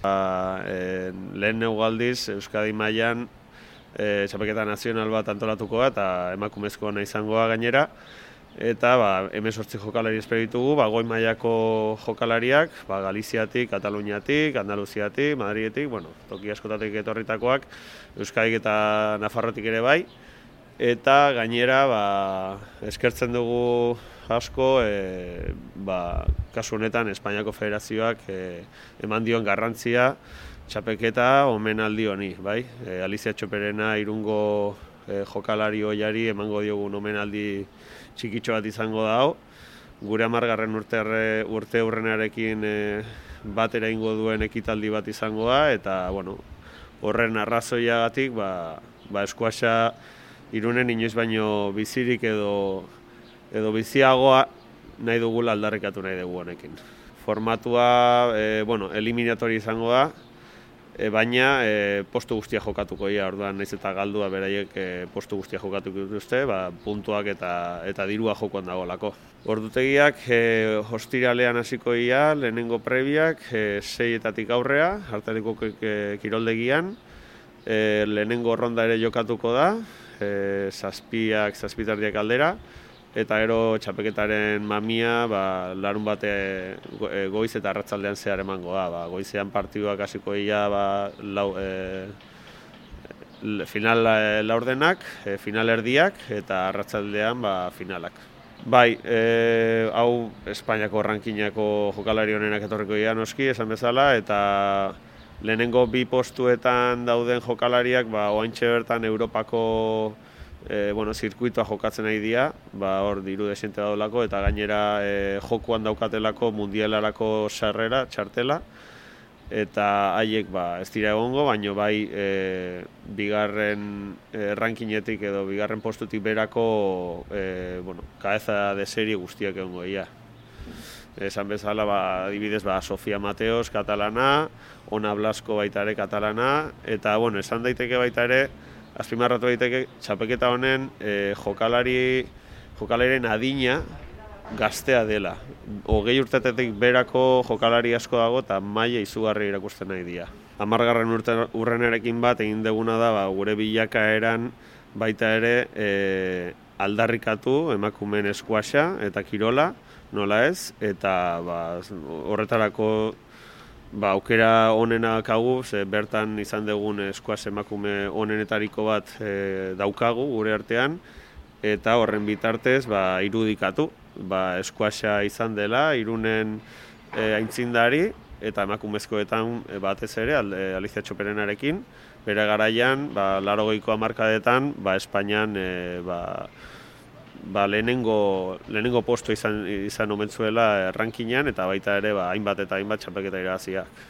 Ba, e, lehen neugaldiz Euskadi mailan e, txapeketa nazional bat antolatuko eta emakumezko nahi izangoa gainera. Eta ba, sortzi jokalari esperitugu, ba, goi mailako jokalariak, ba, Galiziatik, Kataluniatik, Andaluziatik, Madrietik, bueno, toki askotatik etorritakoak, Euskadik eta Nafarrotik ere bai. Eta gainera, ba, eskertzen dugu asko, e, ba, kasu honetan Espainiako Federazioak e, eman dion garrantzia txapeketa omenaldi honi, bai? E, Alizia Txoperena irungo e, jokalari hoiari emango diogun omenaldi txikitxo bat izango da hau. Gure amargarren urte, urte urrenarekin e, bat ingo duen ekitaldi bat izango da, eta bueno, horren arrazoiagatik ba, ba eskuasa irunen inoiz baino bizirik edo edo biziagoa nahi dugula aldarrikatu nahi dugu honekin. Formatua, e, bueno, eliminatori izango da, e, baina e, postu guztia jokatuko ia, orduan naiz eta galdua beraiek e, postu guztia jokatuko dituzte, ba, puntuak eta eta dirua jokoan dagoelako. Ordutegiak e, hostiralean hasiko ia, lehenengo prebiak, e, seietatik aurrea, hartariko kiroldegian, e, lehenengo ronda ere jokatuko da, e, zazpiak, zazpitardiak aldera, eta ero txapeketaren mamia ba, larun bate e, goiz eta arratzaldean zehar emango da. Ba, goizean partiduak hasiko ia ba, lau, e, final laurdenak, e, final erdiak eta arratzaldean ba, finalak. Bai, e, hau Espainiako rankinako jokalari honenak etorriko ia noski, esan bezala, eta lehenengo bi postuetan dauden jokalariak, ba, oaintxe bertan Europako e, bueno, zirkuitoa jokatzen nahi dira, ba, hor diru desente daulako, eta gainera e, jokuan daukatelako mundialarako sarrera, txartela, eta haiek ba, ez dira egongo, baino bai e, bigarren e, rankinetik edo bigarren postutik berako e, bueno, kaeza de serie guztiak egongo ia. Esan bezala, ba, adibidez, ba, Sofia Mateos, katalana, Ona Blasko baita ere katalana, eta bueno, esan daiteke baita ere, azpimarratu daiteke txapeketa honen e, jokalari jokalaren adina gaztea dela. Hogei urtetetik berako jokalari asko dago eta maila izugarri irakusten nahi dira. Amargarren urte urrenerekin bat egin deguna da ba, gure bilakaeran baita ere e, aldarrikatu emakumen eskuasa eta kirola, nola ez, eta ba, horretarako ba, aukera onenak hau, ze bertan izan dugun eskuaz emakume onenetariko bat e, daukagu gure artean, eta horren bitartez ba, irudikatu, ba, eskuasa izan dela, irunen e, aintzindari, eta emakumezkoetan e, batez ere, alde, Alizia Txoperenarekin, bere garaian, ba, laro goiko amarkadetan, ba, Espainian, e, ba, ba, lehenengo, lehenengo posto izan, izan omentzuela rankinean eta baita ere ba, hainbat eta hainbat txapeketa iraziak.